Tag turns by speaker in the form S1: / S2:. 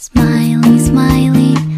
S1: Smiley, smiley.